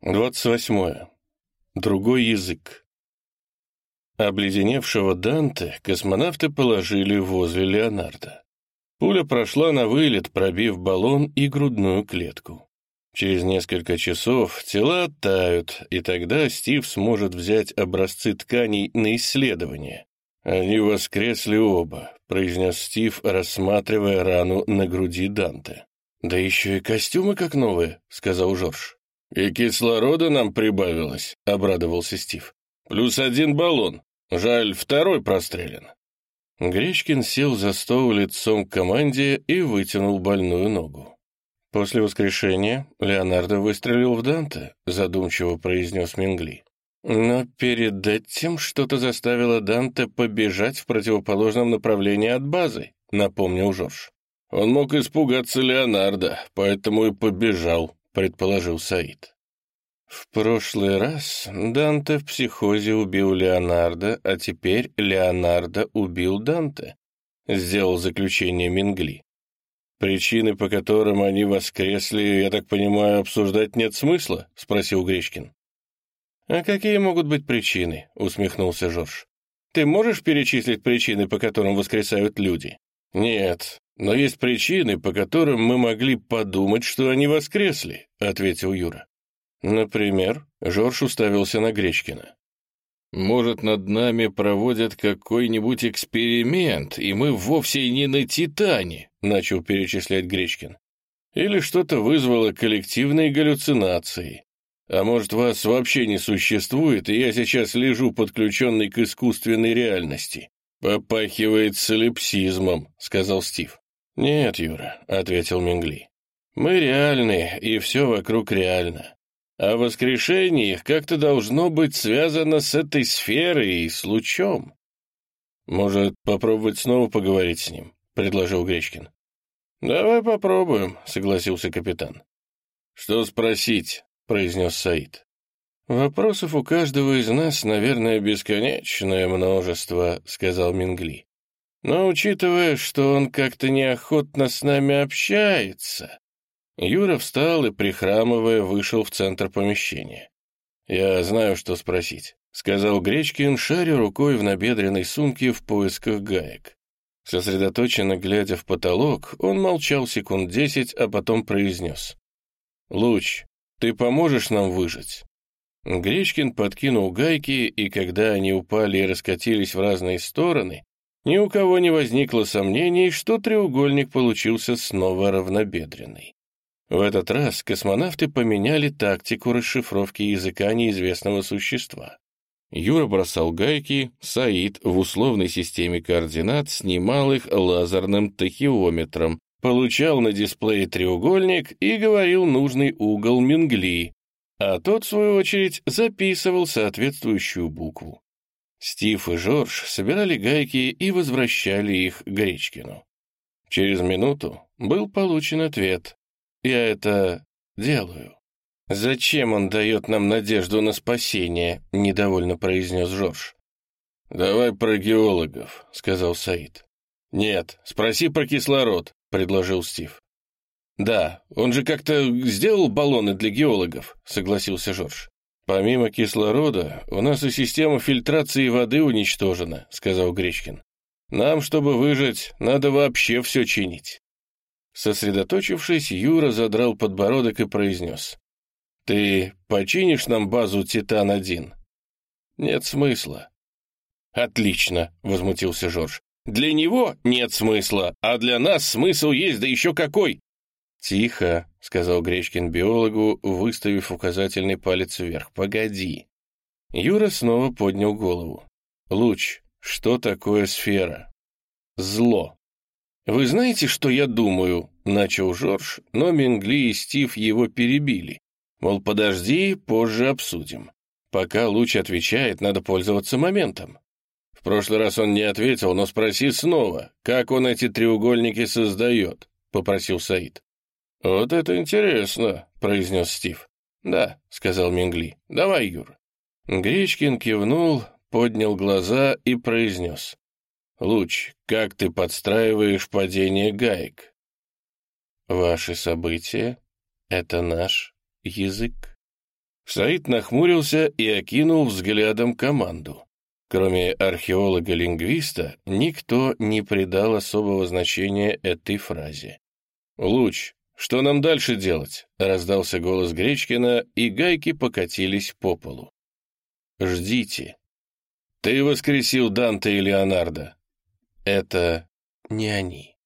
28. Другой язык. Обледеневшего Данте космонавты положили возле Леонардо. Пуля прошла на вылет, пробив баллон и грудную клетку. Через несколько часов тела оттают, и тогда Стив сможет взять образцы тканей на исследование. «Они воскресли оба», — произнес Стив, рассматривая рану на груди Данте. «Да еще и костюмы как новые», — сказал Жорж. «И кислорода нам прибавилось», — обрадовался Стив. «Плюс один баллон. Жаль, второй прострелен». Гречкин сел за стол лицом к команде и вытянул больную ногу. «После воскрешения Леонардо выстрелил в Данте», — задумчиво произнес Мингли. «Но перед этим что-то заставило Данте побежать в противоположном направлении от базы», — напомнил Жорж. «Он мог испугаться Леонардо, поэтому и побежал», предположил Саид. В прошлый раз Данте в психозе убил Леонардо, а теперь Леонардо убил Данте, сделал заключение Мингли. Причины, по которым они воскресли, я так понимаю, обсуждать нет смысла? спросил Гречкин. А какие могут быть причины? усмехнулся Жорж. Ты можешь перечислить причины, по которым воскресают люди? Нет, но есть причины, по которым мы могли подумать, что они воскресли, ответил Юра. Например, Жорж уставился на Гречкина. «Может, над нами проводят какой-нибудь эксперимент, и мы вовсе не на Титане», — начал перечислять Гречкин. «Или что-то вызвало коллективные галлюцинации. А может, вас вообще не существует, и я сейчас лежу подключенный к искусственной реальности. «Попахивает солипсизмом», — сказал Стив. «Нет, Юра», — ответил Мингли. «Мы реальны, и все вокруг реально. А воскрешение их как-то должно быть связано с этой сферой и с лучом». «Может, попробовать снова поговорить с ним?» — предложил Гречкин. «Давай попробуем», — согласился капитан. «Что спросить?» — произнес Саид. «Вопросов у каждого из нас, наверное, бесконечное множество», — сказал Мингли. «Но учитывая, что он как-то неохотно с нами общается...» Юра встал и, прихрамывая, вышел в центр помещения. «Я знаю, что спросить», — сказал Гречкин, шаря рукой в набедренной сумке в поисках гаек. Сосредоточенно глядя в потолок, он молчал секунд десять, а потом произнес. «Луч, ты поможешь нам выжить?» Гречкин подкинул гайки, и когда они упали и раскатились в разные стороны, ни у кого не возникло сомнений, что треугольник получился снова равнобедренный. В этот раз космонавты поменяли тактику расшифровки языка неизвестного существа. Юра бросал гайки, Саид в условной системе координат снимал их лазерным тахиометром, получал на дисплее треугольник и говорил нужный угол Мингли, а тот, в свою очередь, записывал соответствующую букву. Стив и Жорж собирали гайки и возвращали их Гречкину. Через минуту был получен ответ. «Я это делаю». «Зачем он дает нам надежду на спасение?» — недовольно произнес Жорж. «Давай про геологов», — сказал Саид. «Нет, спроси про кислород», — предложил Стив. «Да, он же как-то сделал баллоны для геологов», — согласился Жорж. «Помимо кислорода, у нас и система фильтрации воды уничтожена», — сказал Гречкин. «Нам, чтобы выжить, надо вообще все чинить». Сосредоточившись, Юра задрал подбородок и произнес. «Ты починишь нам базу «Титан-1»?» «Нет смысла». «Отлично», — возмутился Жорж. «Для него нет смысла, а для нас смысл есть, да еще какой! «Тихо», — сказал Гречкин биологу, выставив указательный палец вверх. «Погоди». Юра снова поднял голову. «Луч, что такое сфера?» «Зло». «Вы знаете, что я думаю?» — начал Жорж, но Мингли и Стив его перебили. Мол, подожди, позже обсудим. Пока Луч отвечает, надо пользоваться моментом. В прошлый раз он не ответил, но спроси снова, как он эти треугольники создает, — попросил Саид. «Вот это интересно», — произнес Стив. «Да», — сказал Мингли. «Давай, Юр». Гречкин кивнул, поднял глаза и произнес. «Луч, как ты подстраиваешь падение гаек?» «Ваши события — это наш язык». Саид нахмурился и окинул взглядом команду. Кроме археолога-лингвиста, никто не придал особого значения этой фразе. «Луч, что нам дальше делать?» — раздался голос Гречкина, и гайки покатились по полу. «Ждите». «Ты воскресил Данте и Леонардо». «Это не они».